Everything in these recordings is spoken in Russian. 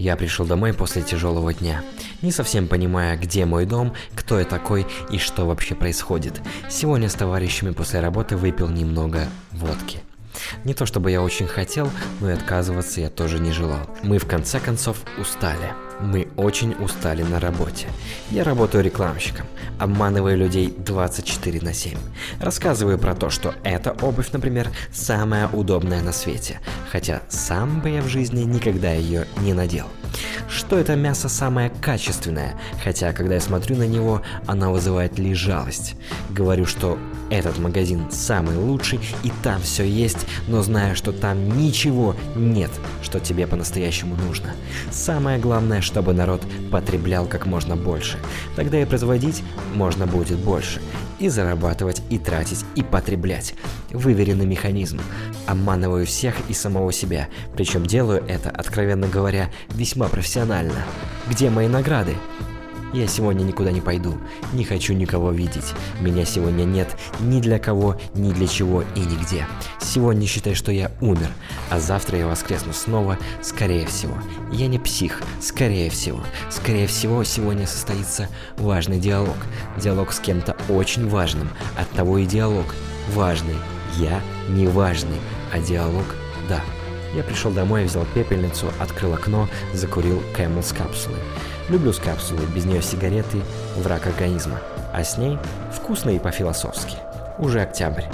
Я пришел домой после тяжелого дня, не совсем понимая, где мой дом, кто я такой и что вообще происходит. Сегодня с товарищами после работы выпил немного водки. Не то чтобы я очень хотел, но и отказываться я тоже не желал. Мы в конце концов устали. Мы очень устали на работе. Я работаю рекламщиком, обманываю людей 24 на 7. Рассказываю про то, что эта обувь, например, самая удобная на свете, хотя сам бы я в жизни никогда ее не надел. Что это мясо самое качественное, хотя когда я смотрю на него, она вызывает лишь жалость. Говорю, что этот магазин самый лучший и там все есть, но знаю, что там ничего нет, что тебе по-настоящему нужно. Самое главное, чтобы народ потреблял как можно больше. Тогда и производить можно будет больше. И зарабатывать, и тратить, и потреблять. Выверенный механизм. Обманываю всех и самого себя. Причем делаю это, откровенно говоря, весьма профессионально. Где мои награды? Я сегодня никуда не пойду, не хочу никого видеть. Меня сегодня нет ни для кого, ни для чего и нигде. Сегодня считай, что я умер, а завтра я воскресну снова, скорее всего. Я не псих, скорее всего. Скорее всего, сегодня состоится важный диалог. Диалог с кем-то очень важным, от того и диалог. Важный. Я не важный, а диалог – да. Я пришел домой, взял пепельницу, открыл окно, закурил Camel с капсулой. Люблю с капсулой, без нее сигареты – враг организма, а с ней вкусно и по-философски. Уже октябрь,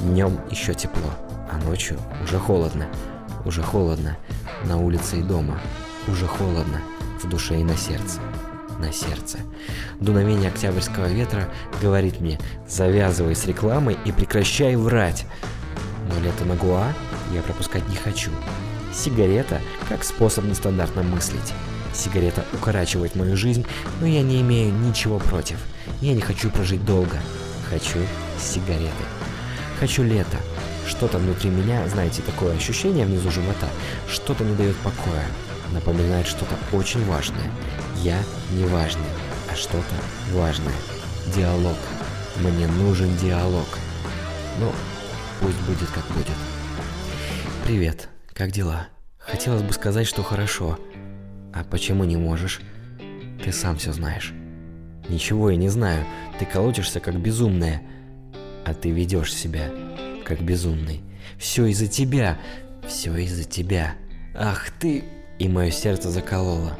днем еще тепло, а ночью уже холодно. Уже холодно на улице и дома, уже холодно в душе и на сердце. На сердце. Дуновение октябрьского ветра говорит мне «завязывай с рекламой и прекращай врать». Но лето на Гуа я пропускать не хочу. Сигарета как способ нестандартно мыслить. Сигарета укорачивает мою жизнь, но я не имею ничего против. Я не хочу прожить долго. Хочу сигареты. Хочу лето. Что-то внутри меня, знаете, такое ощущение внизу живота, что-то не дает покоя. Напоминает что-то очень важное. Я не важный, а что-то важное. Диалог. Мне нужен диалог. Ну, пусть будет как будет. Привет, как дела? Хотелось бы сказать, что хорошо, а почему не можешь? Ты сам все знаешь. Ничего я не знаю. Ты колотишься как безумная. А ты ведешь себя как безумный. Все из-за тебя. Все из-за тебя. Ах ты... И мое сердце закололо.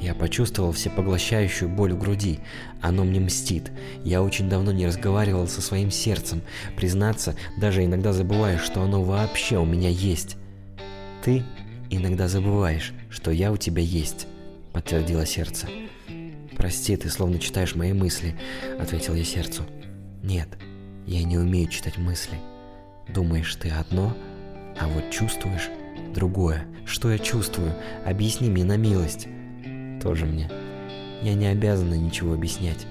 Я почувствовал всепоглощающую боль в груди. Оно мне мстит. Я очень давно не разговаривал со своим сердцем. Признаться, даже иногда забываю, что оно вообще у меня есть. Ты иногда забываешь, что я у тебя есть», — подтвердило сердце. «Прости, ты словно читаешь мои мысли», — ответил я сердцу. «Нет, я не умею читать мысли. Думаешь ты одно, а вот чувствуешь другое. Что я чувствую? Объясни мне на милость». «Тоже мне. Я не обязана ничего объяснять.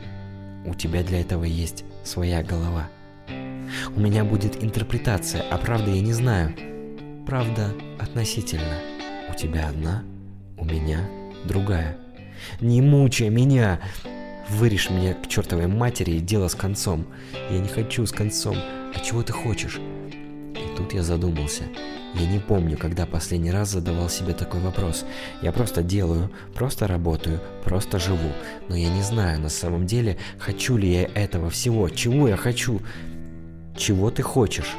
У тебя для этого есть своя голова». У меня будет интерпретация, а правда я не знаю. Правда относительно. У тебя одна, у меня другая. Не мучай меня! Вырежь меня к чертовой матери и дело с концом. Я не хочу с концом. А чего ты хочешь? И тут я задумался. Я не помню, когда последний раз задавал себе такой вопрос. Я просто делаю, просто работаю, просто живу. Но я не знаю на самом деле, хочу ли я этого всего. Чего я хочу? Чего ты хочешь?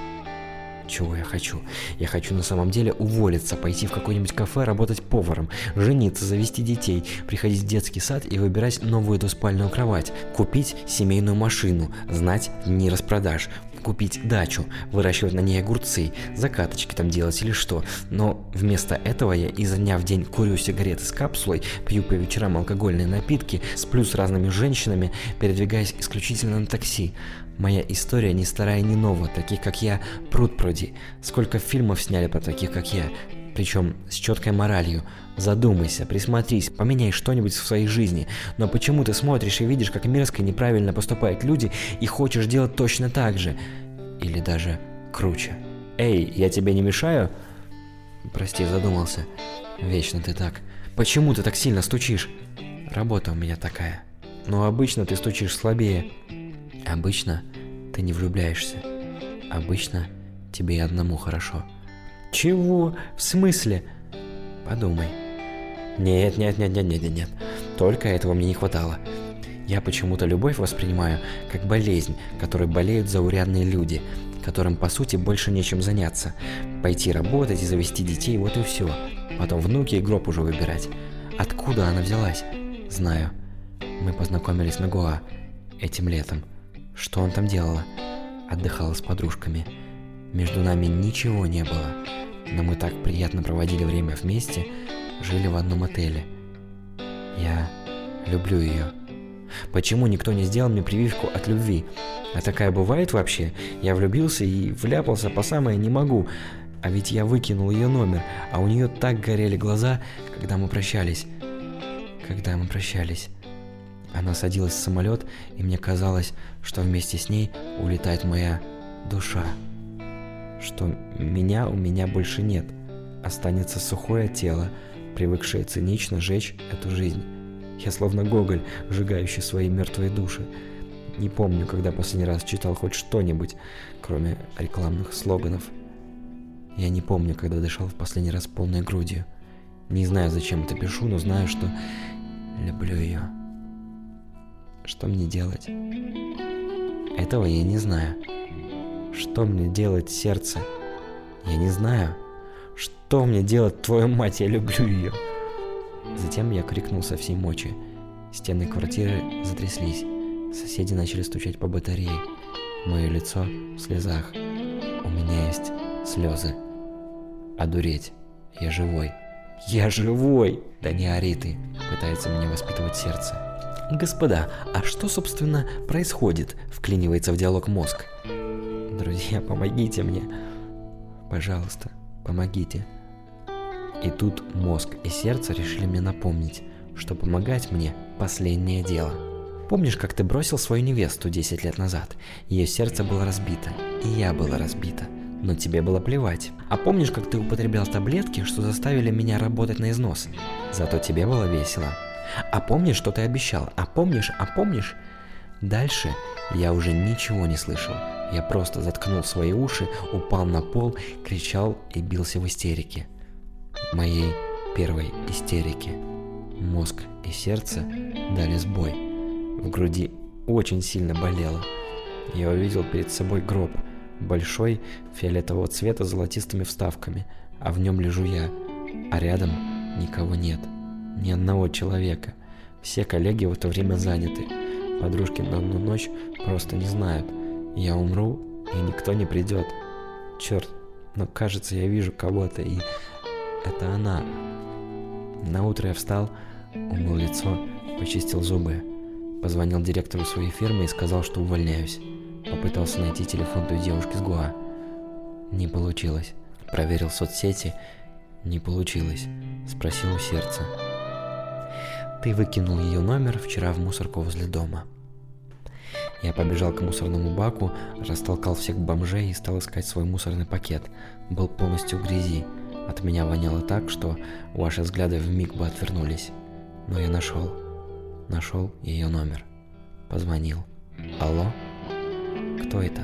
чего я хочу. Я хочу на самом деле уволиться, пойти в какое-нибудь кафе, работать поваром, жениться, завести детей, приходить в детский сад и выбирать новую двуспальную кровать, купить семейную машину, знать не распродаж, купить дачу, выращивать на ней огурцы, закаточки там делать или что. Но вместо этого я изо дня в день курю сигареты с капсулой, пью по вечерам алкогольные напитки, сплю с разными женщинами, передвигаясь исключительно на такси. Моя история не старая, не новая, таких как я пруд пруди. Сколько фильмов сняли про таких как я, причем с четкой моралью. Задумайся, присмотрись, поменяй что-нибудь в своей жизни. Но почему ты смотришь и видишь, как мерзко и неправильно поступают люди, и хочешь делать точно так же? Или даже круче. Эй, я тебе не мешаю? Прости, задумался. Вечно ты так. Почему ты так сильно стучишь? Работа у меня такая. Но обычно ты стучишь слабее. Обычно ты не влюбляешься. Обычно тебе и одному хорошо. Чего? В смысле? Подумай. Нет, нет, нет, нет, нет, нет, нет. Только этого мне не хватало. Я почему-то любовь воспринимаю как болезнь, которой болеют заурядные люди, которым по сути больше нечем заняться. Пойти работать и завести детей, вот и все. Потом внуки и гроб уже выбирать. Откуда она взялась? Знаю. Мы познакомились на Гоа этим летом. Что он там делала? Отдыхала с подружками. Между нами ничего не было, но мы так приятно проводили время вместе, жили в одном отеле. Я люблю ее. Почему никто не сделал мне прививку от любви? А такая бывает вообще? Я влюбился и вляпался по самое не могу. А ведь я выкинул ее номер, а у нее так горели глаза, когда мы прощались. Когда мы прощались. Она садилась в самолет, и мне казалось, что вместе с ней улетает моя душа. Что меня у меня больше нет. Останется сухое тело, привыкшее цинично жечь эту жизнь. Я словно Гоголь, сжигающий свои мертвые души. Не помню, когда последний раз читал хоть что-нибудь, кроме рекламных слоганов. Я не помню, когда дышал в последний раз полной грудью. Не знаю, зачем это пишу, но знаю, что люблю ее. Что мне делать? Этого я не знаю. Что мне делать, сердце? Я не знаю. Что мне делать, твою мать, я люблю ее. Затем я крикнул со всей мочи. Стены квартиры затряслись. Соседи начали стучать по батарее. Мое лицо в слезах. У меня есть слезы. Одуреть. Я живой. Я живой! Да не ори ты, пытается меня воспитывать сердце. Господа, а что, собственно, происходит? Вклинивается в диалог мозг. Друзья, помогите мне. Пожалуйста, помогите. И тут мозг и сердце решили мне напомнить, что помогать мне – последнее дело. Помнишь, как ты бросил свою невесту 10 лет назад? Ее сердце было разбито, и я была разбита. Но тебе было плевать. А помнишь, как ты употреблял таблетки, что заставили меня работать на износ? Зато тебе было весело. А помнишь, что ты обещал? А помнишь? А помнишь? Дальше я уже ничего не слышал. Я просто заткнул свои уши, упал на пол, кричал и бился в истерике. Моей первой истерике. Мозг и сердце дали сбой. В груди очень сильно болело. Я увидел перед собой гроб, большой, фиолетового цвета с золотистыми вставками, а в нем лежу я, а рядом никого нет ни одного человека. Все коллеги в это время заняты. Подружки на одну ночь просто не знают. Я умру, и никто не придет. Черт, но кажется, я вижу кого-то, и это она. На утро я встал, умыл лицо, почистил зубы, позвонил директору своей фирмы и сказал, что увольняюсь. Попытался найти телефон той девушки с Гуа. Не получилось. Проверил соцсети. Не получилось. Спросил у сердца. Ты выкинул ее номер вчера в мусорку возле дома. Я побежал к мусорному баку, растолкал всех бомжей и стал искать свой мусорный пакет. Был полностью в грязи. От меня воняло так, что ваши взгляды в миг бы отвернулись. Но я нашел. Нашел ее номер. Позвонил. Алло? Кто это?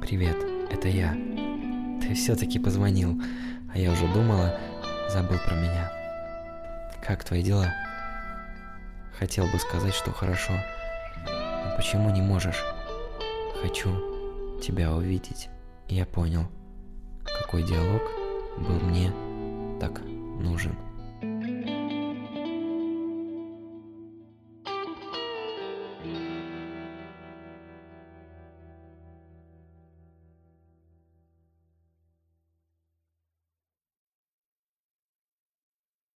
Привет, это я. Ты все-таки позвонил, а я уже думала, забыл про меня. Как твои дела? Хотел бы сказать, что хорошо. Но почему не можешь? Хочу тебя увидеть. Я понял, какой диалог был.